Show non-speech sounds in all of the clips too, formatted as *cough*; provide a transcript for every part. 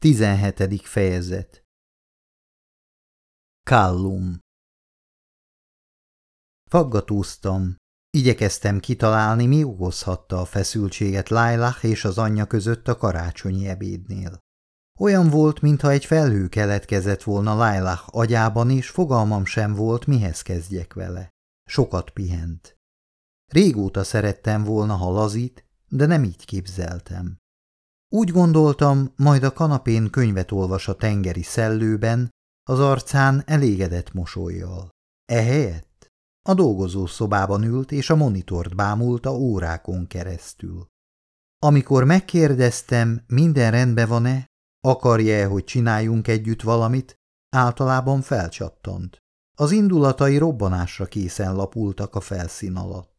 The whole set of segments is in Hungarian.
17. fejezet Kallum Faggatóztam. Igyekeztem kitalálni, mi okozhatta a feszültséget Lailah és az anyja között a karácsonyi ebédnél. Olyan volt, mintha egy felhő keletkezett volna Lailah agyában, és fogalmam sem volt, mihez kezdjek vele. Sokat pihent. Régóta szerettem volna, ha lazít, de nem így képzeltem. Úgy gondoltam, majd a kanapén könyvet olvas a tengeri szellőben, az arcán elégedett mosolyjal. Ehelyett a dolgozó szobában ült és a monitort bámulta órákon keresztül. Amikor megkérdeztem, minden rendben van-e, akarja-e, hogy csináljunk együtt valamit, általában felcsattant. Az indulatai robbanásra készen lapultak a felszín alatt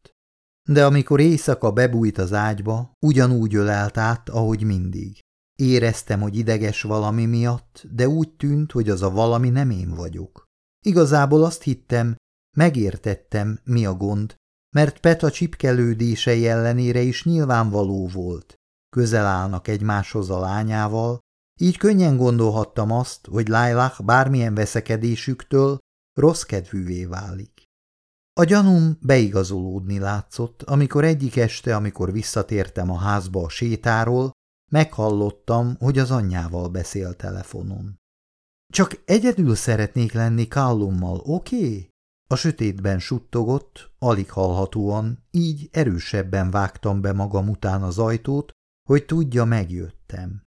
de amikor éjszaka bebújt az ágyba, ugyanúgy ölelt át, ahogy mindig. Éreztem, hogy ideges valami miatt, de úgy tűnt, hogy az a valami nem én vagyok. Igazából azt hittem, megértettem, mi a gond, mert Peta csipkelődései ellenére is nyilvánvaló volt. Közel állnak egymáshoz a lányával, így könnyen gondolhattam azt, hogy Lailah bármilyen veszekedésüktől rossz kedvűvé válik. A gyanúm beigazolódni látszott, amikor egyik este, amikor visszatértem a házba a sétáról, meghallottam, hogy az anyjával beszél telefonon. Csak egyedül szeretnék lenni Kallummal, oké? Okay? A sötétben suttogott, alig hallhatóan, így erősebben vágtam be magam után az ajtót, hogy tudja, megjöttem.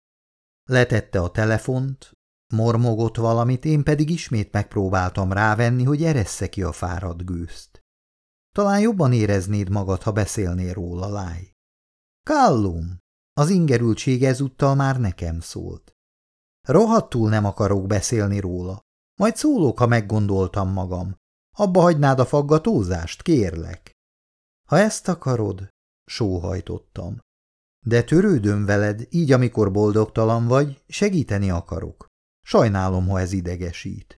Letette a telefont, mormogott valamit, én pedig ismét megpróbáltam rávenni, hogy eressze ki a fáradt gőzt. Talán jobban éreznéd magad, ha beszélnél róla, láj. Kallum! Az ingerültség ezúttal már nekem szólt. Rohadtul nem akarok beszélni róla. Majd szólok, ha meggondoltam magam. Abba hagynád a faggatózást, kérlek. Ha ezt akarod, sóhajtottam. De törődöm veled, így amikor boldogtalan vagy, segíteni akarok. Sajnálom, ha ez idegesít.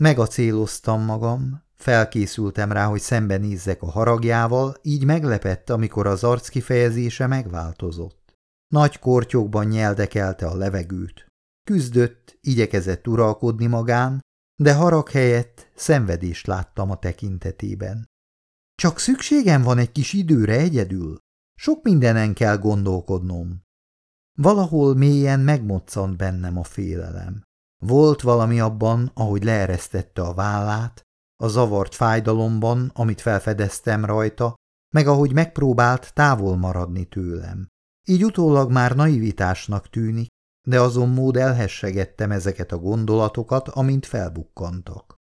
Megacéloztam magam, Felkészültem rá, hogy szembenézzek a haragjával, így meglepett, amikor az arc kifejezése megváltozott. Nagy kortyokban nyeldekelte a levegőt. Küzdött, igyekezett uralkodni magán, de harag helyett szenvedést láttam a tekintetében. Csak szükségem van egy kis időre egyedül. Sok mindenen kell gondolkodnom. Valahol mélyen megmoccant bennem a félelem. Volt valami abban, ahogy leeresztette a vállát, a zavart fájdalomban, amit felfedeztem rajta, meg ahogy megpróbált távol maradni tőlem. Így utólag már naivitásnak tűnik, de azon mód elhessegettem ezeket a gondolatokat, amint felbukkantak.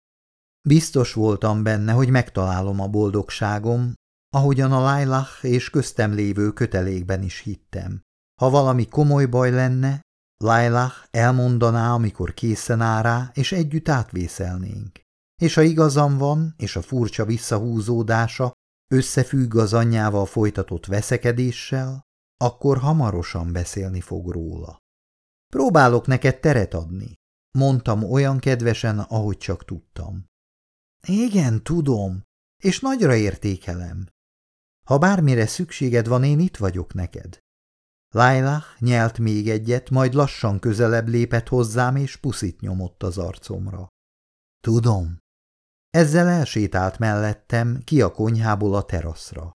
Biztos voltam benne, hogy megtalálom a boldogságom, ahogyan a Lailah és köztem lévő kötelékben is hittem. Ha valami komoly baj lenne, Lailah elmondaná, amikor készen áll rá, és együtt átvészelnénk. És ha igazam van, és a furcsa visszahúzódása összefügg az anyjával folytatott veszekedéssel, akkor hamarosan beszélni fog róla. Próbálok neked teret adni, mondtam olyan kedvesen, ahogy csak tudtam. Igen, tudom, és nagyra értékelem. Ha bármire szükséged van, én itt vagyok neked. Lailah nyelt még egyet, majd lassan közelebb lépett hozzám, és puszit nyomott az arcomra. Tudom, ezzel elsétált mellettem ki a konyhából a teraszra.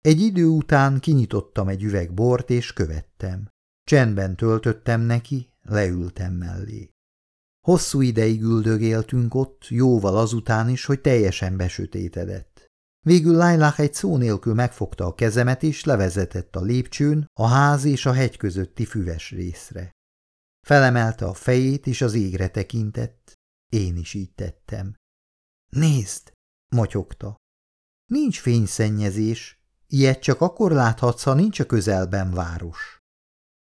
Egy idő után kinyitottam egy üveg bort és követtem. Csendben töltöttem neki, leültem mellé. Hosszú ideig üldögéltünk ott, jóval azután is, hogy teljesen besötétedett. Végül Lailah egy szó nélkül megfogta a kezemet és levezetett a lépcsőn a ház és a hegy közötti füves részre. Felemelte a fejét és az égre tekintett, én is így tettem. Nézd, motyogta. Nincs fényszennyezés, ilyet csak akkor láthatsz, ha nincs a közelben város.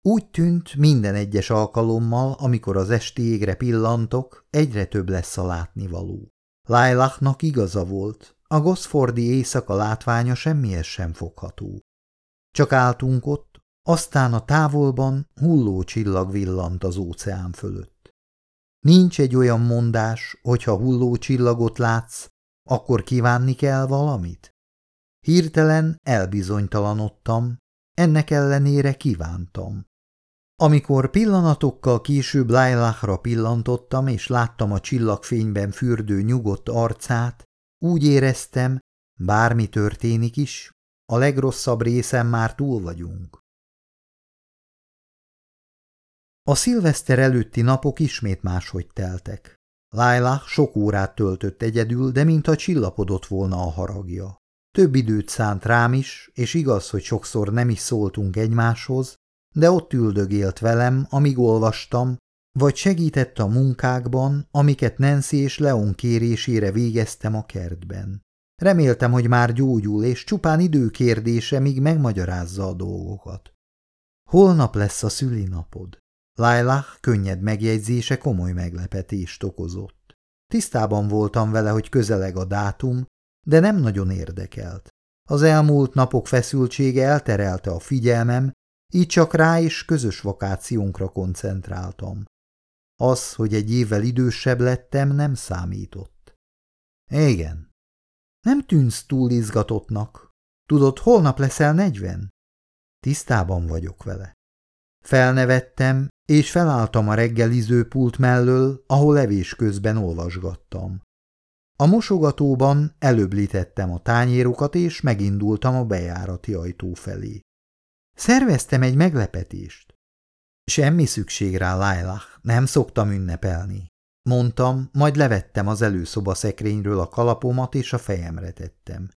Úgy tűnt, minden egyes alkalommal, amikor az esti égre pillantok, egyre több lesz a látnivaló. Lailachnak igaza volt, a Gosfordi éjszaka látványa semmihez sem fogható. Csak álltunk ott, aztán a távolban hulló csillag villant az óceán fölött. Nincs egy olyan mondás, hogyha hulló csillagot látsz, akkor kívánni kell valamit? Hirtelen elbizonytalanodtam, ennek ellenére kívántam. Amikor pillanatokkal később Lailachra pillantottam, és láttam a csillagfényben fürdő nyugodt arcát, úgy éreztem, bármi történik is, a legrosszabb részen már túl vagyunk. A szilveszter előtti napok ismét máshogy teltek. Laila sok órát töltött egyedül, de mintha csillapodott volna a haragja. Több időt szánt rám is, és igaz, hogy sokszor nem is szóltunk egymáshoz, de ott üldögélt velem, amíg olvastam, vagy segített a munkákban, amiket Nancy és Leon kérésére végeztem a kertben. Reméltem, hogy már gyógyul, és csupán időkérdése, míg megmagyarázza a dolgokat. Holnap lesz a szülinapod. Lailah könnyed megjegyzése komoly meglepetést okozott. Tisztában voltam vele, hogy közeleg a dátum, de nem nagyon érdekelt. Az elmúlt napok feszültsége elterelte a figyelmem, így csak rá is közös vakációnkra koncentráltam. Az, hogy egy évvel idősebb lettem, nem számított. Igen. Nem tűnsz túl izgatottnak. Tudod, holnap leszel negyven? Tisztában vagyok vele. Felnevettem, és felálltam a reggelizőpult mellől, ahol levés közben olvasgattam. A mosogatóban előblítettem a tányérokat, és megindultam a bejárati ajtó felé. Szerveztem egy meglepetést. Semmi szükség rá, Lailah, nem szoktam ünnepelni. Mondtam, majd levettem az előszoba szekrényről a kalapomat, és a fejemre tettem.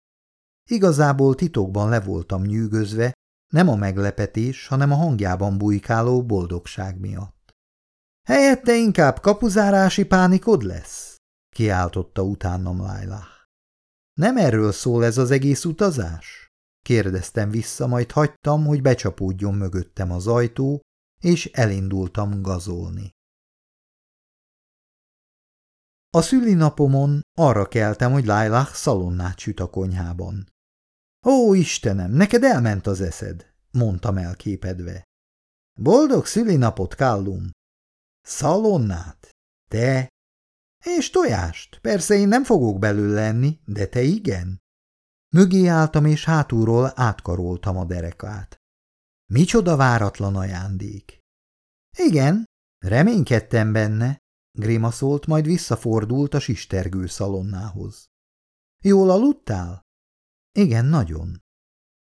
Igazából titokban le voltam nyűgözve, nem a meglepetés, hanem a hangjában bujkáló boldogság miatt. Helyette inkább kapuzárási pánikod lesz? kiáltotta utánam Lailah. Nem erről szól ez az egész utazás? Kérdeztem vissza, majd hagytam, hogy becsapódjon mögöttem az ajtó, és elindultam gazolni. A szülinapomon arra keltem, hogy Lailah szalonnát süt a konyhában. Ó, Istenem, neked elment az eszed, mondtam elképedve. Boldog szülinapot, Kallum! Szalonnát? Te? És tojást? Persze én nem fogok belőle lenni, de te igen. Mögé álltam, és hátulról átkaroltam a derekát. Micsoda váratlan ajándék! Igen, reménykedtem benne, grimaszolt, majd visszafordult a sistergő szalonnához. Jól aludtál? Igen, nagyon.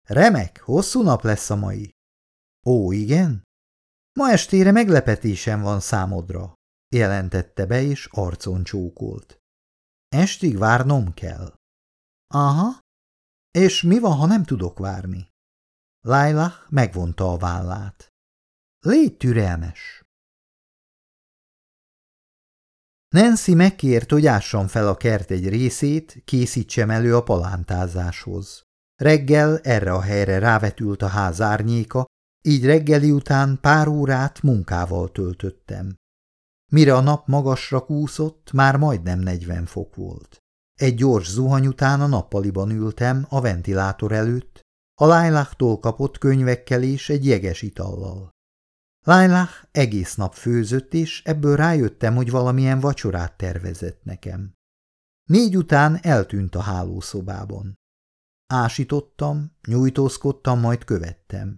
Remek, hosszú nap lesz a mai. Ó, igen? Ma estére meglepetésem van számodra, jelentette be, és arcon csókolt. Estig várnom kell. Aha. És mi van, ha nem tudok várni? Lailah megvonta a vállát. Légy türelmes. Nancy megkért, hogy ássam fel a kert egy részét, készítsem elő a palántázáshoz. Reggel erre a helyre rávetült a ház árnyéka, így reggeli után pár órát munkával töltöttem. Mire a nap magasra kúszott, már majdnem negyven fok volt. Egy gyors zuhany után a nappaliban ültem a ventilátor előtt, a Lailachtól kapott könyvekkel és egy jeges itallal. Lailah egész nap főzött, és ebből rájöttem, hogy valamilyen vacsorát tervezett nekem. Négy után eltűnt a hálószobában. Ásítottam, nyújtózkodtam, majd követtem.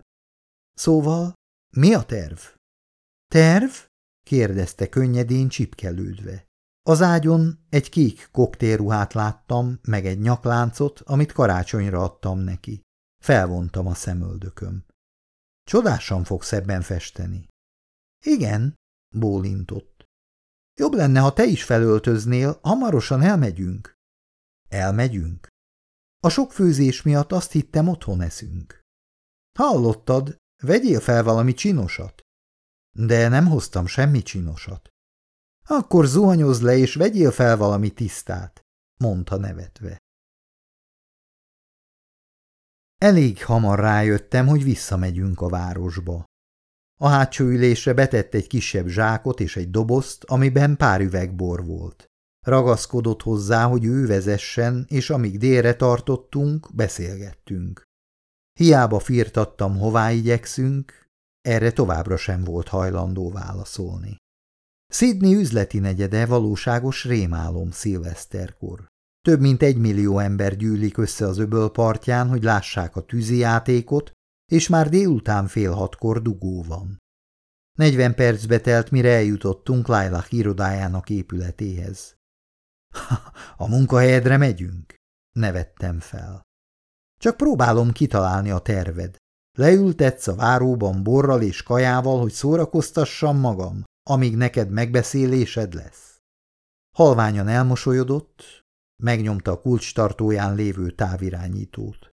Szóval, mi a terv? Terv? kérdezte könnyedén csipkelődve. Az ágyon egy kék koktélruhát láttam, meg egy nyakláncot, amit karácsonyra adtam neki. Felvontam a szemöldököm. Csodásan fogsz ebben festeni. Igen, bólintott. Jobb lenne, ha te is felöltöznél, hamarosan elmegyünk. Elmegyünk? A sok főzés miatt azt hittem, otthon eszünk. Hallottad, vegyél fel valami csinosat. De nem hoztam semmi csinosat. Akkor zuhanyoz le, és vegyél fel valami tisztát, mondta nevetve. Elég hamar rájöttem, hogy visszamegyünk a városba. A hátsó ülésre betett egy kisebb zsákot és egy dobozt, amiben pár üveg bor volt. Ragaszkodott hozzá, hogy ő vezessen, és amíg délre tartottunk, beszélgettünk. Hiába firtattam, hová igyekszünk, erre továbbra sem volt hajlandó válaszolni. Sydney üzleti negyede valóságos rémálom szilveszterkor. Több mint egy millió ember gyűlik össze az öböl partján, hogy lássák a tűzijátékot, és már délután fél hatkor dugó van. Negyven percbe telt, mire eljutottunk Lailach irodájának épületéhez. *laughs* – A munkahelyedre megyünk? – nevettem fel. – Csak próbálom kitalálni a terved. Leültetsz a váróban borral és kajával, hogy szórakoztassam magam, amíg neked megbeszélésed lesz. Halványan elmosolyodott, megnyomta a kulcstartóján lévő távirányítót.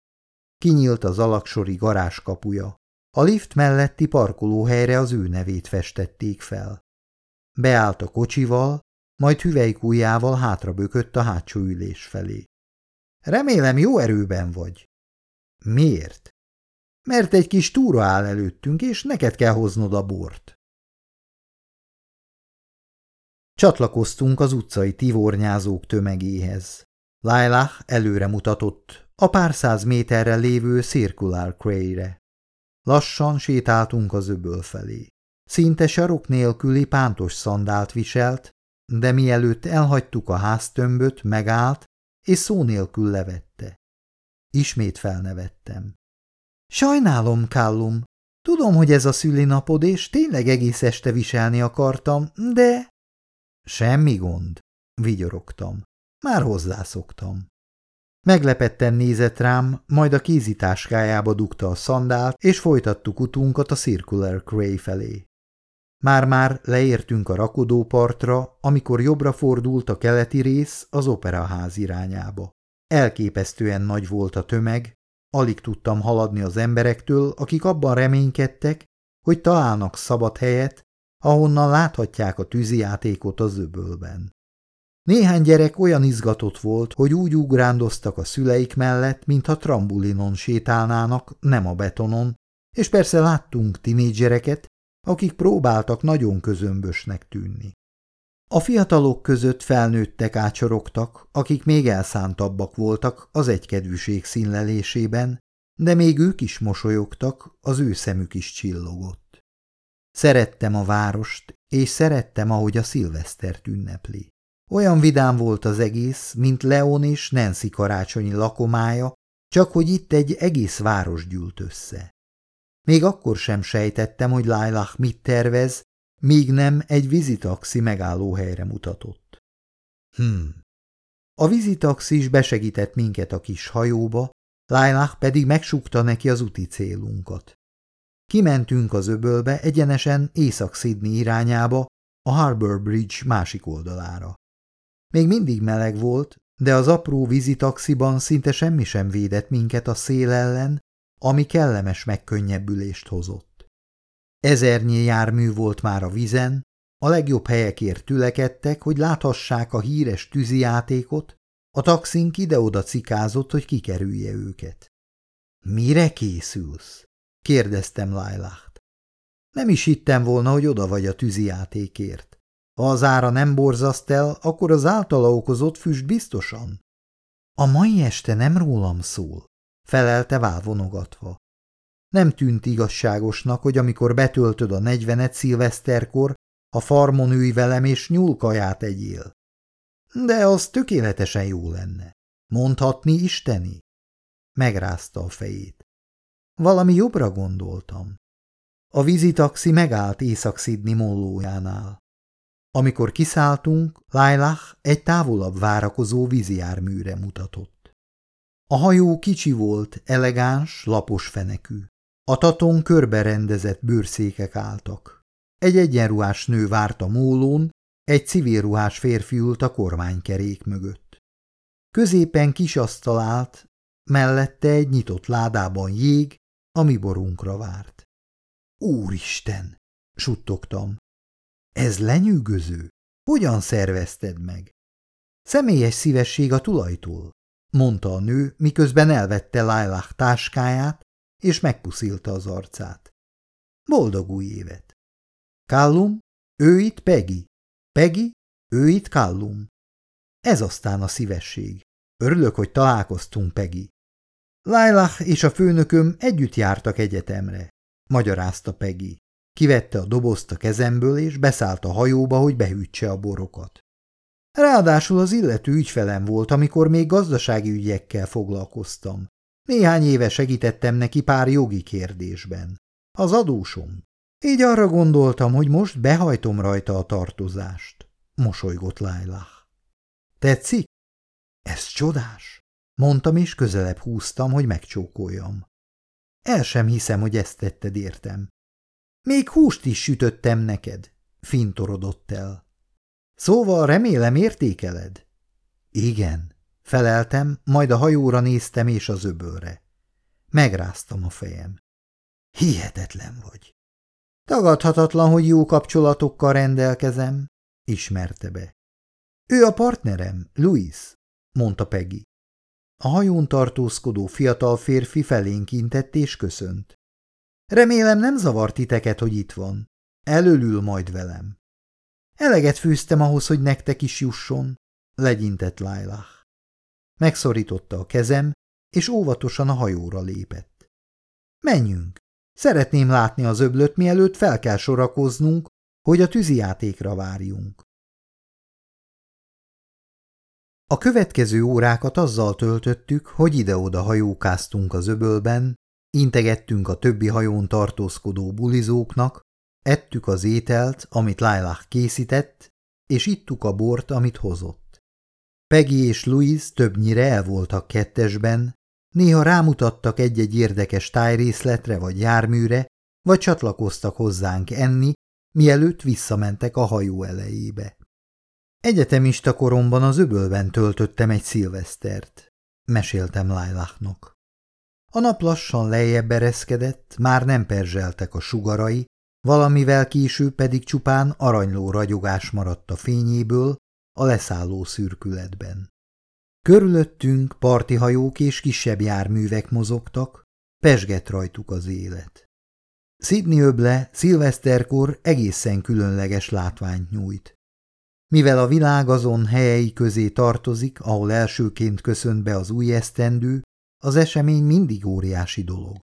Kinyílt az alaksori garázs kapuja. A lift melletti parkolóhelyre az ő nevét festették fel. Beállt a kocsival, majd hüvelykújjával hátra bökött a hátsó ülés felé. Remélem jó erőben vagy. Miért? Mert egy kis túra áll előttünk, és neked kell hoznod a bort. Csatlakoztunk az utcai tivornyázók tömegéhez. Lailah előre mutatott, a pár száz méterre lévő Circular Cray-re. Lassan sétáltunk az öböl felé. Szinte sarok nélküli pántos szandált viselt, de mielőtt elhagytuk a háztömböt, megállt, és szó nélkül levette. Ismét felnevettem. Sajnálom, Kallum. Tudom, hogy ez a szülinapod, és tényleg egész este viselni akartam, de... Semmi gond, vigyorogtam. Már hozzászoktam. Meglepetten nézett rám, majd a kézitáskájába dugta a szandált, és folytattuk utunkat a Circular Cray felé. Már-már leértünk a rakodópartra, amikor jobbra fordult a keleti rész az operaház irányába. Elképesztően nagy volt a tömeg, alig tudtam haladni az emberektől, akik abban reménykedtek, hogy találnak szabad helyet, ahonnan láthatják a tűzijátékot az öbölben. Néhány gyerek olyan izgatott volt, hogy úgy ugrándoztak a szüleik mellett, mintha trambulinon sétálnának, nem a betonon, és persze láttunk tinédzsereket, akik próbáltak nagyon közömbösnek tűnni. A fiatalok között felnőttek ácsorogtak, akik még elszántabbak voltak az egykedvűség színlelésében, de még ők is mosolyogtak, az ő szemük is csillogott. Szerettem a várost, és szerettem, ahogy a szilvesztert ünnepli. Olyan vidám volt az egész, mint Leon és Nancy karácsonyi lakomája, csak hogy itt egy egész város gyűlt össze. Még akkor sem sejtettem, hogy Lailah mit tervez, míg nem egy vizitaxi megállóhelyre mutatott. Hmm. A vizitaxi is besegített minket a kis hajóba, Lailah pedig megsukta neki az úti célunkat. Kimentünk az öbölbe egyenesen Észak-Sydney irányába, a Harbour Bridge másik oldalára. Még mindig meleg volt, de az apró vízitaxiban szinte semmi sem védett minket a szél ellen, ami kellemes megkönnyebbülést hozott. Ezernyi jármű volt már a vizen, a legjobb helyekért tülekedtek, hogy láthassák a híres tűzijátékot, a taxink ide-oda cikázott, hogy kikerülje őket. – Mire készülsz? – kérdeztem Lailacht. Nem is hittem volna, hogy oda vagy a tűzijátékért. Ha az ára nem borzaszt el, akkor az általa okozott füst biztosan. A mai este nem rólam szól, felelte válvonogatva. Nem tűnt igazságosnak, hogy amikor betöltöd a negyvenet szilveszterkor, a farmon ülj velem és nyúlkaját egyél. De az tökéletesen jó lenne. Mondhatni isteni? Megrázta a fejét. Valami jobbra gondoltam. A vízitaxi megállt Észak-Szidni mollójánál. Amikor kiszálltunk, Lailah egy távolabb várakozó vízijárműre mutatott. A hajó kicsi volt, elegáns, lapos fenekű. A taton körberendezett bőrszékek álltak. Egy egyenruhás nő várt a mólón, egy civilruhás férfi ült a kormánykerék mögött. Középen kis asztal állt, mellette egy nyitott ládában jég, ami borunkra várt. Úristen! suttogtam. Ez lenyűgöző. Hogyan szervezted meg? Személyes szívesség a tulajtól, mondta a nő, miközben elvette Lailah táskáját, és megpuszilta az arcát. Boldog új évet! Kallum, ő itt Peggy. Peggy, ő itt Kallum. Ez aztán a szívesség. Örülök, hogy találkoztunk, Peggy. Lailah és a főnököm együtt jártak egyetemre, magyarázta Peggy. Kivette a dobozt a kezemből, és beszállt a hajóba, hogy behűtse a borokat. Ráadásul az illető ügyfelem volt, amikor még gazdasági ügyekkel foglalkoztam. Néhány éve segítettem neki pár jogi kérdésben. Az adósom. Így arra gondoltam, hogy most behajtom rajta a tartozást. Mosolygott Lailah. Tetszik? Ez csodás, mondtam, és közelebb húztam, hogy megcsókoljam. El sem hiszem, hogy ezt tetted értem. Még húst is sütöttem neked, fintorodott el. Szóval remélem értékeled? Igen, feleltem, majd a hajóra néztem és az öbölre. Megráztam a fejem. Hihetetlen vagy. Tagadhatatlan, hogy jó kapcsolatokkal rendelkezem, ismerte be. Ő a partnerem, Louis, mondta Peggy. A hajón tartózkodó fiatal férfi felénk intett és köszönt. Remélem nem zavart titeket, hogy itt van. Elölül majd velem. Eleget fűztem ahhoz, hogy nektek is jusson, legyintett Lailah. Megszorította a kezem, és óvatosan a hajóra lépett. Menjünk! Szeretném látni az öblöt, mielőtt fel kell sorakoznunk, hogy a tűzijátékra várjunk. A következő órákat azzal töltöttük, hogy ide-oda hajókáztunk az öbölben, integettünk a többi hajón tartózkodó bulizóknak, ettük az ételt, amit Lailah készített, és ittuk a bort, amit hozott. Peggy és Louise többnyire el voltak kettesben, néha rámutattak egy-egy érdekes tájrészletre vagy járműre, vagy csatlakoztak hozzánk enni, mielőtt visszamentek a hajó elejébe. Egyetemista koromban az öbölben töltöttem egy szilvesztert, meséltem Lailachnak. A nap lassan lejjebb ereszkedett, már nem perzseltek a sugarai, valamivel később pedig csupán aranyló ragyogás maradt a fényéből a leszálló szürkületben. Körülöttünk partihajók és kisebb járművek mozogtak, pesgett rajtuk az élet. Sydney öble szilveszterkor egészen különleges látványt nyújt. Mivel a világ azon helyei közé tartozik, ahol elsőként köszönt be az új esztendő, az esemény mindig óriási dolog.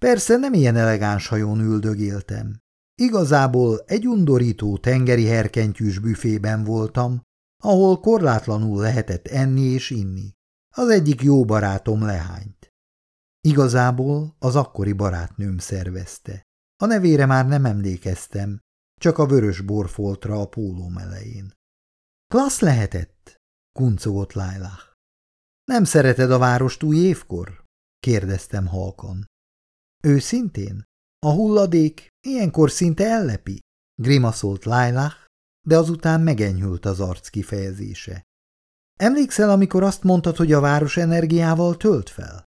Persze nem ilyen elegáns hajón üldögéltem. Igazából egy undorító tengeri herkentyűs büfében voltam, ahol korlátlanul lehetett enni és inni. Az egyik jó barátom lehányt. Igazából az akkori barátnőm szervezte. A nevére már nem emlékeztem, csak a vörös borfoltra a pólóm elején. Klassz lehetett, kuncogott Lailah. Nem szereted a várost új évkor? kérdeztem halkan. Őszintén? A hulladék ilyenkor szinte ellepi, grimaszolt Lailah, de azután megenyhült az arc kifejezése. Emlékszel, amikor azt mondtad, hogy a város energiával tölt fel?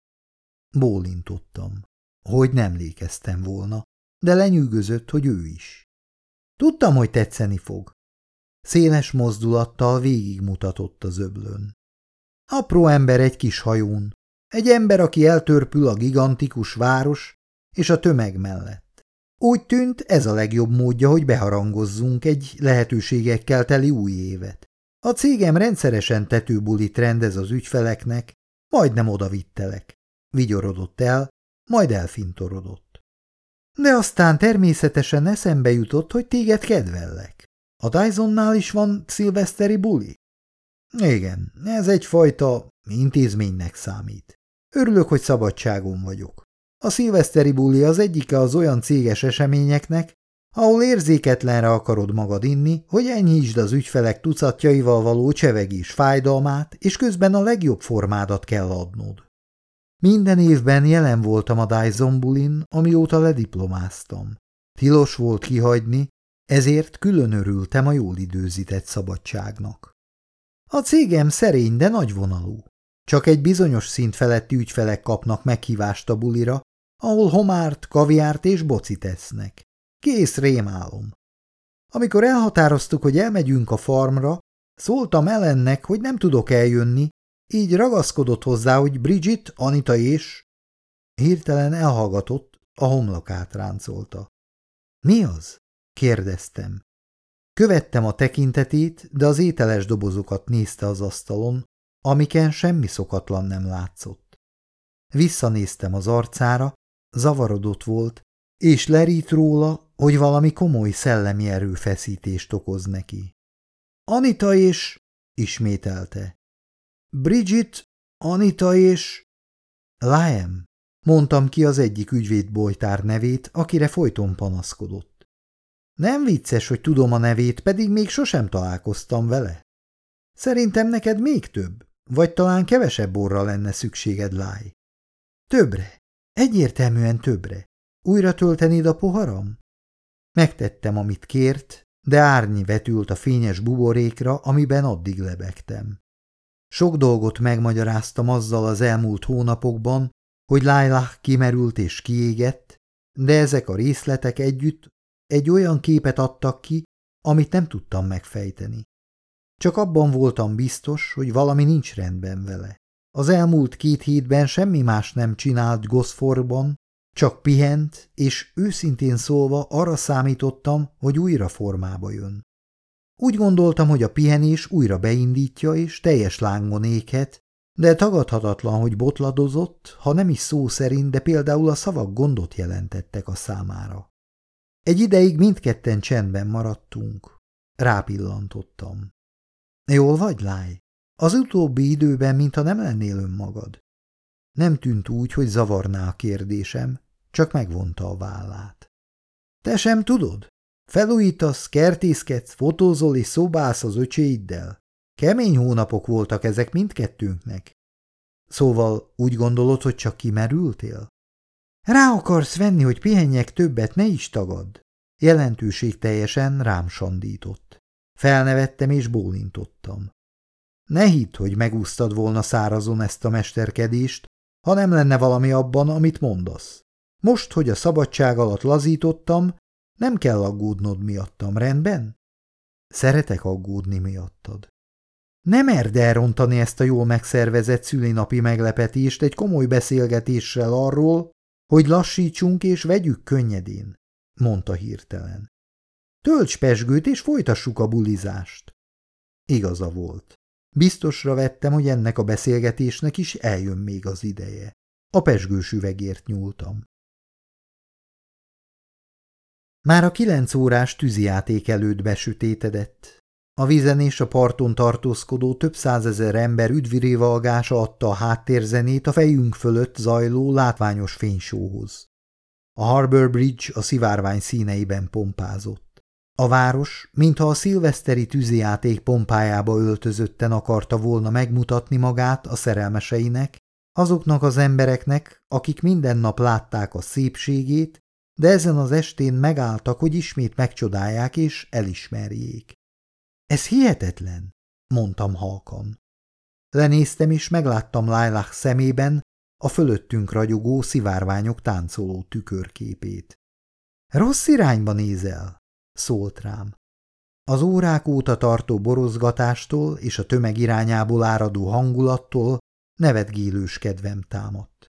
Bólintottam. Hogy nem lékeztem volna, de lenyűgözött, hogy ő is. Tudtam, hogy tetszeni fog. Széles mozdulattal végigmutatott az öblön. Apró ember egy kis hajón, egy ember, aki eltörpül a gigantikus város és a tömeg mellett. Úgy tűnt, ez a legjobb módja, hogy beharangozzunk egy lehetőségekkel teli új évet. A cégem rendszeresen tetőbulit rendez az ügyfeleknek, majdnem odavittelek. Vigyorodott el, majd elfintorodott. De aztán természetesen eszembe jutott, hogy téged kedvellek. A Dysonnál is van szilveszteri buli? Igen, ez egyfajta intézménynek számít. Örülök, hogy szabadságon vagyok. A szilveszteri buli az egyike az olyan céges eseményeknek, ahol érzéketlenre akarod magad inni, hogy enyhítsd az ügyfelek tucatjaival való csevegés fájdalmát, és közben a legjobb formádat kell adnod. Minden évben jelen voltam a Dyson amióta lediplomáztam. Tilos volt kihagyni, ezért külön örültem a jól időzített szabadságnak. A cégem szerény, de nagyvonalú. Csak egy bizonyos szint feletti ügyfelek kapnak meghívást a bulira, ahol homárt, kaviárt és bocit esznek. Kész rémálom. Amikor elhatároztuk, hogy elmegyünk a farmra, szóltam Ellennek, hogy nem tudok eljönni, így ragaszkodott hozzá, hogy Bridget, Anita és... Hirtelen elhallgatott, a homlokát ráncolta. Mi az? kérdeztem. Követtem a tekintetét, de az ételes dobozokat nézte az asztalon, amiken semmi szokatlan nem látszott. Visszanéztem az arcára, zavarodott volt, és lerít róla, hogy valami komoly szellemi erőfeszítést okoz neki. Anita és... ismételte. Bridget, Anita és... Liam, Mondtam ki az egyik ügyvédbolytár nevét, akire folyton panaszkodott. Nem vicces, hogy tudom a nevét, pedig még sosem találkoztam vele. Szerintem neked még több, vagy talán kevesebb orra lenne szükséged, láj. Többre, egyértelműen többre. Újra töltenéd a poharam? Megtettem, amit kért, de árnyi vetült a fényes buborékra, amiben addig lebegtem. Sok dolgot megmagyaráztam azzal az elmúlt hónapokban, hogy Lailah kimerült és kiégett, de ezek a részletek együtt egy olyan képet adtak ki, amit nem tudtam megfejteni. Csak abban voltam biztos, hogy valami nincs rendben vele. Az elmúlt két hétben semmi más nem csinált Goszforban, csak pihent, és őszintén szólva arra számítottam, hogy újra formába jön. Úgy gondoltam, hogy a pihenés újra beindítja és teljes lángon éghet, de tagadhatatlan, hogy botladozott, ha nem is szó szerint, de például a szavak gondot jelentettek a számára. Egy ideig mindketten csendben maradtunk. Rápillantottam. Jól vagy, láj? Az utóbbi időben, mintha nem lennél önmagad. Nem tűnt úgy, hogy zavarná a kérdésem, csak megvonta a vállát. Te sem tudod? Felújítasz, kertészkedsz, fotózol és szobálsz az öcséiddel. Kemény hónapok voltak ezek mindkettőnknek. Szóval úgy gondolod, hogy csak kimerültél? Rá akarsz venni, hogy pihenjek többet, ne is tagad. Jelentőség teljesen rám sandított. Felnevettem és bólintottam. Ne hidd, hogy megúsztad volna szárazon ezt a mesterkedést, ha nem lenne valami abban, amit mondasz. Most, hogy a szabadság alatt lazítottam, nem kell aggódnod miattam, rendben? Szeretek aggódni miattad. Nem merd elrontani ezt a jól megszervezett szülinapi meglepetést egy komoly beszélgetéssel arról, hogy lassítsunk és vegyük könnyedén, mondta hirtelen. Tölts pesgőt és folytassuk a bulizást. Igaza volt. Biztosra vettem, hogy ennek a beszélgetésnek is eljön még az ideje. A pesgős üvegért nyúltam. Már a kilenc órás tűzijáték előtt besütétedett. A vízen és a parton tartózkodó több százezer ember üdvirévalgása adta a háttérzenét a fejünk fölött zajló látványos fénysóhoz. A Harbour Bridge a szivárvány színeiben pompázott. A város, mintha a szilveszteri tűzijáték pompájába öltözötten akarta volna megmutatni magát a szerelmeseinek, azoknak az embereknek, akik minden nap látták a szépségét, de ezen az estén megálltak, hogy ismét megcsodálják és elismerjék. Ez hihetetlen, mondtam halkan. Lenéztem és megláttam Lailah szemében a fölöttünk ragyogó szivárványok táncoló tükörképét. Rossz irányba nézel, szólt rám. Az órák óta tartó borozgatástól és a tömeg irányából áradó hangulattól nevetgélős kedvem támadt.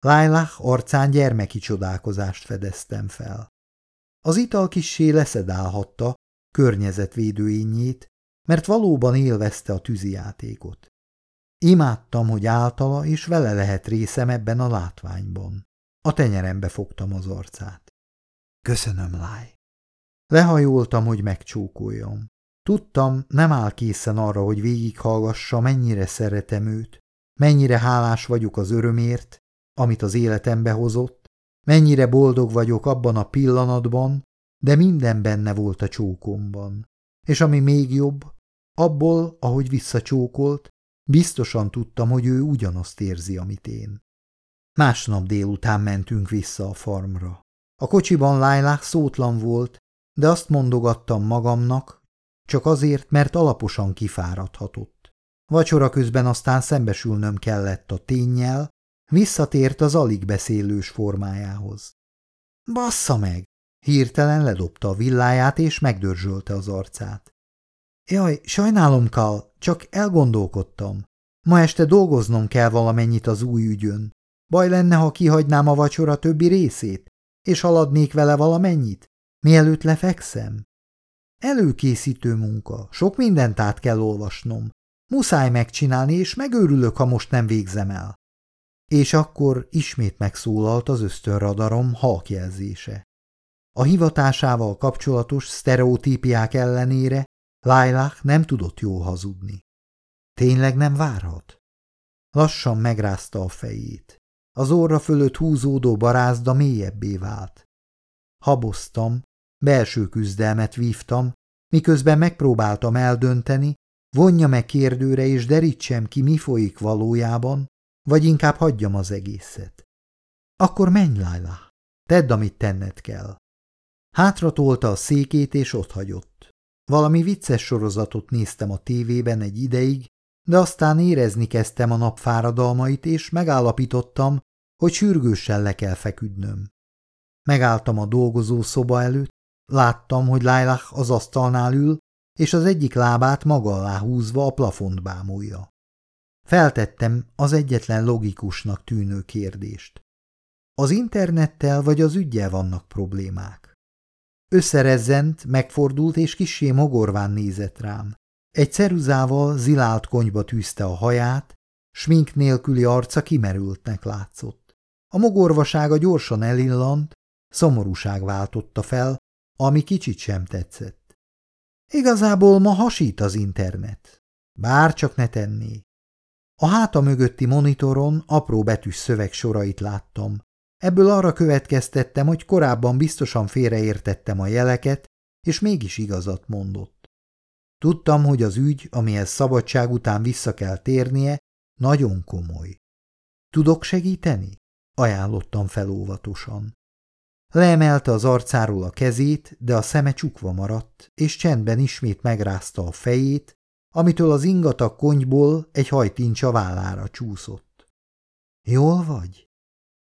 Lailah arcán gyermeki csodálkozást fedeztem fel. Az ital kissé leszedálhatta környezetvédőényét, mert valóban élvezte a tűzijátékot. Imádtam, hogy általa és vele lehet részem ebben a látványban. A tenyerembe fogtam az arcát. Köszönöm, Láj. Lehajoltam, hogy megcsókoljam. Tudtam, nem áll készen arra, hogy végighallgassa, mennyire szeretem őt, mennyire hálás vagyok az örömért, amit az életembe hozott, mennyire boldog vagyok abban a pillanatban, de minden benne volt a csókomban. És ami még jobb, abból, ahogy visszacsókolt, biztosan tudtam, hogy ő ugyanazt érzi, amit én. Másnap délután mentünk vissza a farmra. A kocsiban Lájlák szótlan volt, de azt mondogattam magamnak, csak azért, mert alaposan kifáradhatott. Vacsora közben aztán szembesülnöm kellett a tényjel, Visszatért az alig beszélős formájához. Bassza meg! Hirtelen ledobta a villáját, és megdörzsölte az arcát. Jaj, sajnálom, Kal, csak elgondolkodtam. Ma este dolgoznom kell valamennyit az új ügyön. Baj lenne, ha kihagynám a vacsora többi részét, és haladnék vele valamennyit, mielőtt lefekszem. Előkészítő munka, sok mindent át kell olvasnom. Muszáj megcsinálni, és megőrülök, ha most nem végzem el. És akkor ismét megszólalt az ösztönradarom halkjelzése. A hivatásával kapcsolatos sztereotípiák ellenére Lailah nem tudott jól hazudni. Tényleg nem várhat? Lassan megrázta a fejét. Az orra fölött húzódó barázda mélyebbé vált. Haboztam, belső küzdelmet vívtam, miközben megpróbáltam eldönteni, vonja meg kérdőre és derítsem ki, mi folyik valójában, vagy inkább hagyjam az egészet. Akkor menj, Laila, tedd, amit tenned kell. Hátratolta a székét, és ott hagyott. Valami vicces sorozatot néztem a tévében egy ideig, de aztán érezni kezdtem a nap fáradalmait, és megállapítottam, hogy sürgősen le kell feküdnöm. Megálltam a dolgozó szoba előtt, láttam, hogy Lailah az asztalnál ül, és az egyik lábát maga alá húzva a plafont bámulja. Feltettem az egyetlen logikusnak tűnő kérdést. Az internettel vagy az ügyel vannak problémák. Összerezzent, megfordult és kissé mogorván nézett rám. Egy ceruzával zilált konyba tűzte a haját, smink nélküli arca kimerültnek látszott. A mogorvasága gyorsan elillant, szomorúság váltotta fel, ami kicsit sem tetszett. Igazából ma hasít az internet. Bár csak ne tenné. A háta mögötti monitoron apró betűs szöveg sorait láttam. Ebből arra következtettem, hogy korábban biztosan félreértettem a jeleket, és mégis igazat mondott. Tudtam, hogy az ügy, amihez szabadság után vissza kell térnie, nagyon komoly. Tudok segíteni? Ajánlottam fel óvatosan. Leemelte az arcáról a kezét, de a szeme csukva maradt, és csendben ismét megrázta a fejét, amitől az ingatag konyból egy hajtincs a vállára csúszott. Jól vagy?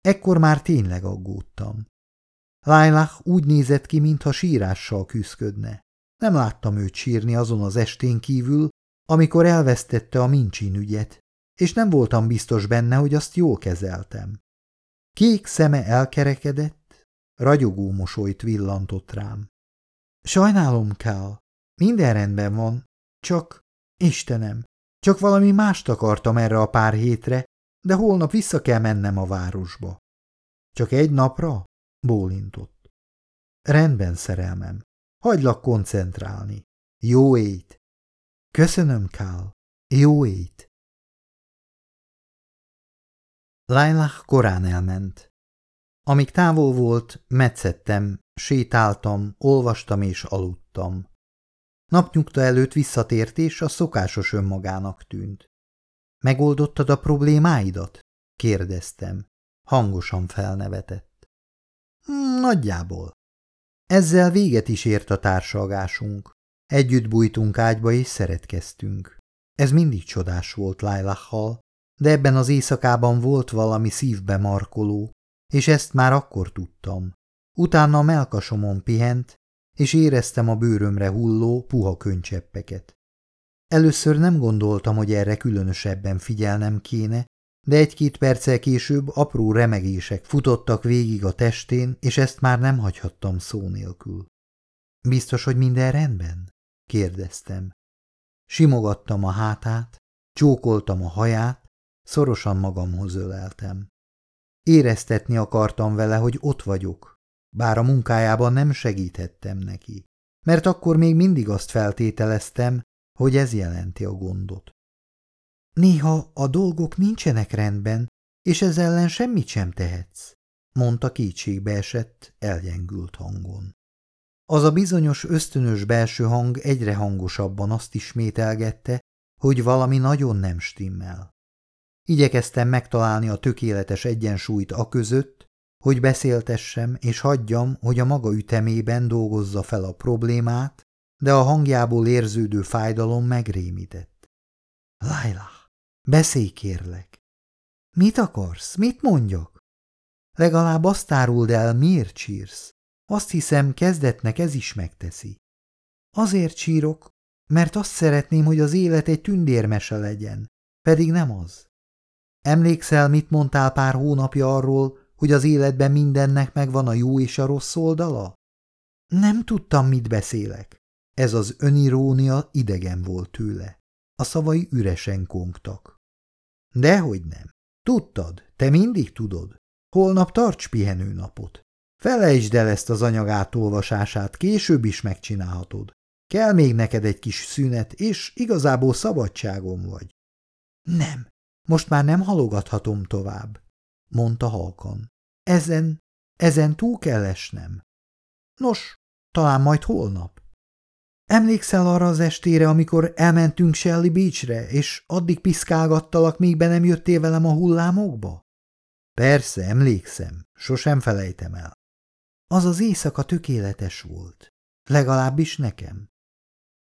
Ekkor már tényleg aggódtam. Lailah úgy nézett ki, mintha sírással küszködne. Nem láttam őt sírni azon az estén kívül, amikor elvesztette a mincsin ügyet, és nem voltam biztos benne, hogy azt jól kezeltem. Kék szeme elkerekedett, ragyogó mosolyt villantott rám. Sajnálom, kell. Minden rendben van, csak, Istenem, csak valami mást akartam erre a pár hétre, de holnap vissza kell mennem a városba. Csak egy napra? Bólintott. Rendben, szerelmem. Hagylak koncentrálni. Jó ét! Köszönöm, Kál. Jó ét! Lailah korán elment. Amíg távol volt, metszettem, sétáltam, olvastam és aludtam. Napnyugta előtt visszatért, és a szokásos önmagának tűnt. Megoldottad a problémáidat? kérdeztem. Hangosan felnevetett. Hmm, nagyjából. Ezzel véget is ért a társalgásunk. Együtt bújtunk ágyba és szeretkeztünk. Ez mindig csodás volt Lailachal, de ebben az éjszakában volt valami szívbe markoló, és ezt már akkor tudtam. Utána a melkasomon pihent, és éreztem a bőrömre hulló, puha könycseppeket. Először nem gondoltam, hogy erre különösebben figyelnem kéne, de egy-két perccel később apró remegések futottak végig a testén, és ezt már nem hagyhattam szó nélkül. Biztos, hogy minden rendben? kérdeztem. Simogattam a hátát, csókoltam a haját, szorosan magamhoz öleltem. Éreztetni akartam vele, hogy ott vagyok, bár a munkájában nem segíthettem neki, mert akkor még mindig azt feltételeztem, hogy ez jelenti a gondot. Néha a dolgok nincsenek rendben, és ez ellen semmit sem tehetsz, mondta kétségbe esett, elgyengült hangon. Az a bizonyos ösztönös belső hang egyre hangosabban azt ismételgette, hogy valami nagyon nem stimmel. Igyekeztem megtalálni a tökéletes egyensúlyt a között, hogy beszéltessem és hagyjam, hogy a maga ütemében dolgozza fel a problémát, de a hangjából érződő fájdalom megrémített. Laila, beszélj kérlek. Mit akarsz? Mit mondjak? Legalább azt áruld el, miért sírsz. Azt hiszem, kezdetnek ez is megteszi. Azért sírok, mert azt szeretném, hogy az élet egy tündérmese legyen, pedig nem az. Emlékszel, mit mondtál pár hónapja arról, hogy az életben mindennek megvan a jó és a rossz oldala? Nem tudtam, mit beszélek. Ez az önirónia idegen volt tőle. A szavai üresen kongtak. Dehogy nem. Tudtad, te mindig tudod. Holnap tarts pihenőnapot. Felejtsd el ezt az anyag átolvasását, később is megcsinálhatod. Kell még neked egy kis szünet, és igazából szabadságon vagy. Nem, most már nem halogathatom tovább. mondta halkan. Ezen, ezen túl kell esnem. Nos, talán majd holnap. Emlékszel arra az estére, amikor elmentünk Shelly Beachre, és addig piszkálgattalak, míg be nem jöttél velem a hullámokba? Persze, emlékszem, sosem felejtem el. Az az éjszaka tökéletes volt. Legalábbis nekem.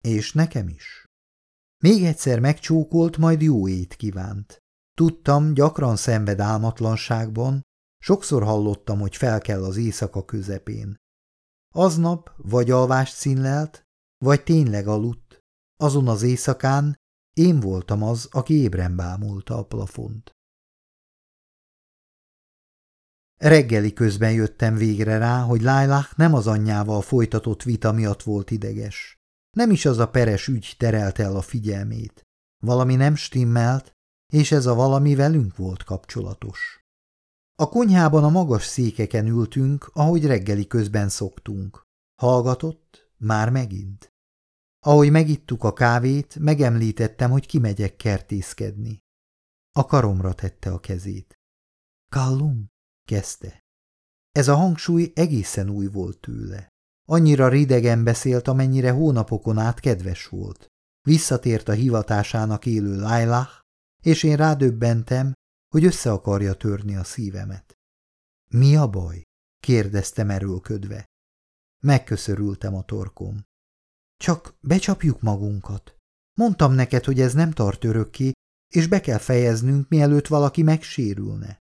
És nekem is. Még egyszer megcsókolt, majd jó ét kívánt. Tudtam, gyakran szenved álmatlanságban, sokszor hallottam, hogy fel kell az éjszaka közepén. Aznap vagy alvást színlelt, vagy tényleg aludt. Azon az éjszakán én voltam az, aki ébren bámulta a plafont. Reggeli közben jöttem végre rá, hogy Lailah nem az anyjával folytatott vita miatt volt ideges. Nem is az a peres ügy terelte el a figyelmét. Valami nem stimmelt, és ez a valami velünk volt kapcsolatos. A konyhában a magas székeken ültünk, ahogy reggeli közben szoktunk. Hallgatott? Már megint? Ahogy megittuk a kávét, megemlítettem, hogy kimegyek kertészkedni. A karomra tette a kezét. Kallum? kezdte. Ez a hangsúly egészen új volt tőle. Annyira ridegen beszélt, amennyire hónapokon át kedves volt. Visszatért a hivatásának élő Lailah, és én rádöbbentem, hogy össze akarja törni a szívemet. Mi a baj? kérdeztem erőlködve. Megköszörültem a torkom. Csak becsapjuk magunkat. Mondtam neked, hogy ez nem tart örökké, és be kell fejeznünk, mielőtt valaki megsérülne.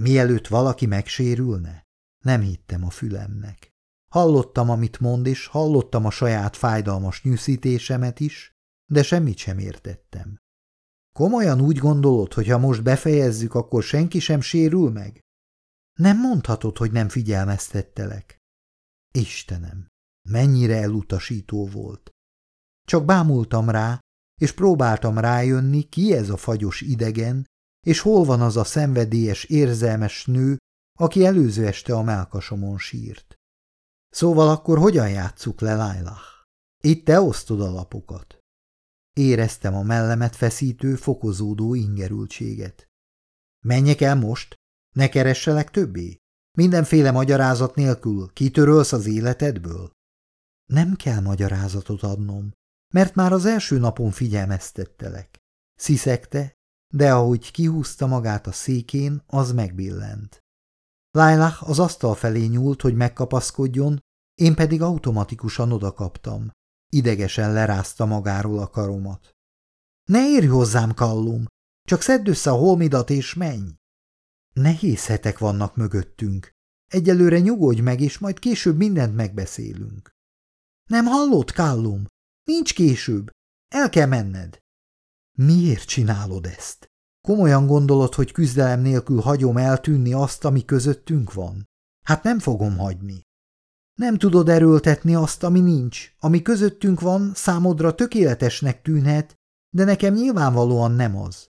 Mielőtt valaki megsérülne? Nem hittem a fülemnek. Hallottam, amit mond, és hallottam a saját fájdalmas nyűszítésemet is, de semmit sem értettem. Komolyan úgy gondolod, hogy ha most befejezzük, akkor senki sem sérül meg? Nem mondhatod, hogy nem figyelmeztettelek. Istenem, mennyire elutasító volt. Csak bámultam rá, és próbáltam rájönni, ki ez a fagyos idegen, és hol van az a szenvedélyes, érzelmes nő, aki előző este a melkasomon sírt. Szóval akkor hogyan játsszuk le, Lailah? Itt te osztod a lapokat. Éreztem a mellemet feszítő, fokozódó ingerültséget. Menjek el most? Ne keresselek többé? Mindenféle magyarázat nélkül kitörölsz az életedből? Nem kell magyarázatot adnom, mert már az első napon figyelmeztettelek. Sziszegte, de ahogy kihúzta magát a székén, az megbillent. Lailah az asztal felé nyúlt, hogy megkapaszkodjon, én pedig automatikusan odakaptam. Idegesen lerázta magáról a karomat. Ne érj hozzám, Kallum! Csak szedd össze a holmidat és menj! Nehéz hetek vannak mögöttünk. Egyelőre nyugodj meg, és majd később mindent megbeszélünk. Nem hallott, Kallum? Nincs később. El kell menned. Miért csinálod ezt? Komolyan gondolod, hogy küzdelem nélkül hagyom eltűnni azt, ami közöttünk van? Hát nem fogom hagyni. Nem tudod erőltetni azt, ami nincs. Ami közöttünk van, számodra tökéletesnek tűnhet, de nekem nyilvánvalóan nem az.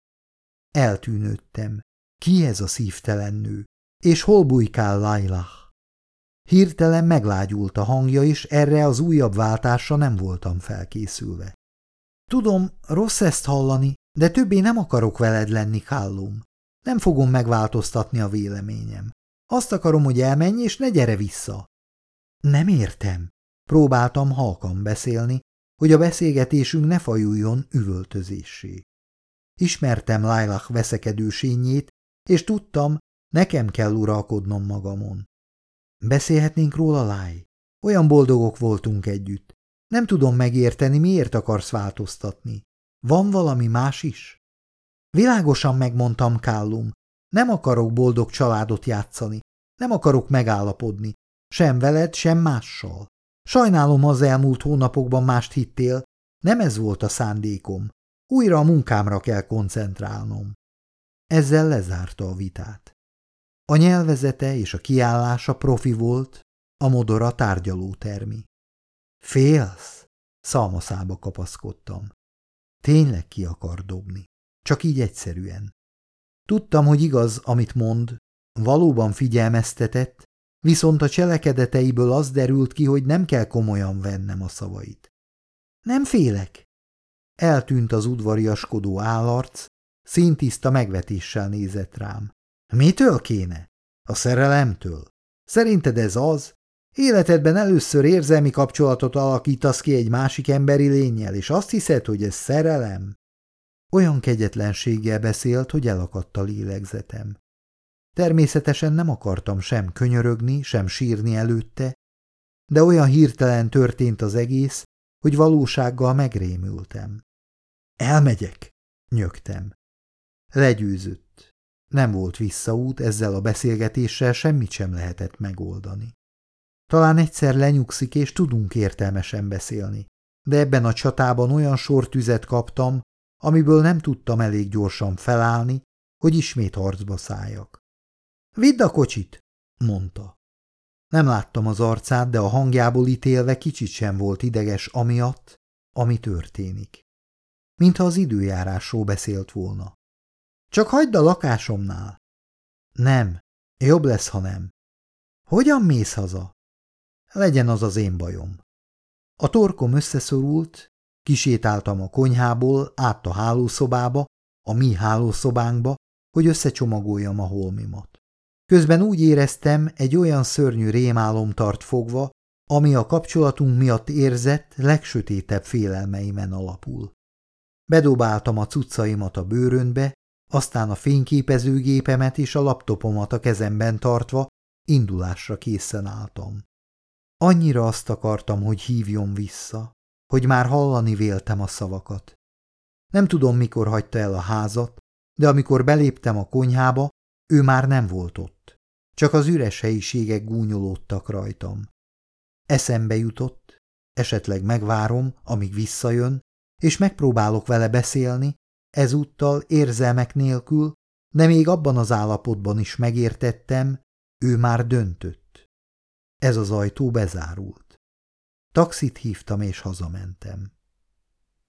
Eltűnődtem. Ki ez a szívtelen nő? És hol bujkál Lailah? Hirtelen meglágyult a hangja, és erre az újabb váltásra nem voltam felkészülve. Tudom, rossz ezt hallani, de többé nem akarok veled lenni, Kallum. Nem fogom megváltoztatni a véleményem. Azt akarom, hogy elmenj, és ne gyere vissza. Nem értem. Próbáltam halkan beszélni, hogy a beszélgetésünk ne fajuljon üvöltözésé. Ismertem Lailah veszekedősényét, és tudtam, nekem kell uralkodnom magamon. Beszélhetnénk róla, Láj? Olyan boldogok voltunk együtt. Nem tudom megérteni, miért akarsz változtatni. Van valami más is? Világosan megmondtam, Kállum. Nem akarok boldog családot játszani. Nem akarok megállapodni. Sem veled, sem mással. Sajnálom, az elmúlt hónapokban mást hittél. Nem ez volt a szándékom. Újra a munkámra kell koncentrálnom. Ezzel lezárta a vitát. A nyelvezete és a kiállása profi volt, a modora tárgyalótermi. Félsz? Szalmaszába kapaszkodtam. Tényleg ki akar dobni. Csak így egyszerűen. Tudtam, hogy igaz, amit mond, valóban figyelmeztetett, viszont a cselekedeteiből az derült ki, hogy nem kell komolyan vennem a szavait. Nem félek. Eltűnt az udvariaskodó állarc, szintiszta megvetéssel nézett rám. Mitől kéne? A szerelemtől? Szerinted ez az? Életedben először érzelmi kapcsolatot alakítasz ki egy másik emberi lényel, és azt hiszed, hogy ez szerelem? Olyan kegyetlenséggel beszélt, hogy elakadt a lélegzetem. Természetesen nem akartam sem könyörögni, sem sírni előtte, de olyan hirtelen történt az egész, hogy valósággal megrémültem. Elmegyek, nyögtem. Legyőzött. Nem volt visszaút, ezzel a beszélgetéssel semmit sem lehetett megoldani. Talán egyszer lenyugszik, és tudunk értelmesen beszélni, de ebben a csatában olyan sortüzet kaptam, amiből nem tudtam elég gyorsan felállni, hogy ismét harcba szálljak. – Vidd a kocsit! – mondta. Nem láttam az arcát, de a hangjából ítélve kicsit sem volt ideges amiatt, ami történik. Mintha az időjárásról beszélt volna. Csak hagyd a lakásomnál. Nem, jobb lesz, ha nem. Hogyan mész haza? Legyen az az én bajom. A torkom összeszorult, kisétáltam a konyhából át a hálószobába, a mi hálószobánkba, hogy összecsomagoljam a holmimat. Közben úgy éreztem, egy olyan szörnyű rémálom tart fogva, ami a kapcsolatunk miatt érzett legsötétebb félelmeimen alapul. Bedobáltam a cuccaimat a bőrönbe, aztán a fényképezőgépemet és a laptopomat a kezemben tartva indulásra készen álltam. Annyira azt akartam, hogy hívjon vissza, hogy már hallani véltem a szavakat. Nem tudom, mikor hagyta el a házat, de amikor beléptem a konyhába, ő már nem volt ott. Csak az üres helyiségek gúnyolódtak rajtam. Eszembe jutott, esetleg megvárom, amíg visszajön, és megpróbálok vele beszélni, ezúttal érzelmek nélkül, de még abban az állapotban is megértettem, ő már döntött. Ez az ajtó bezárult. Taxit hívtam és hazamentem.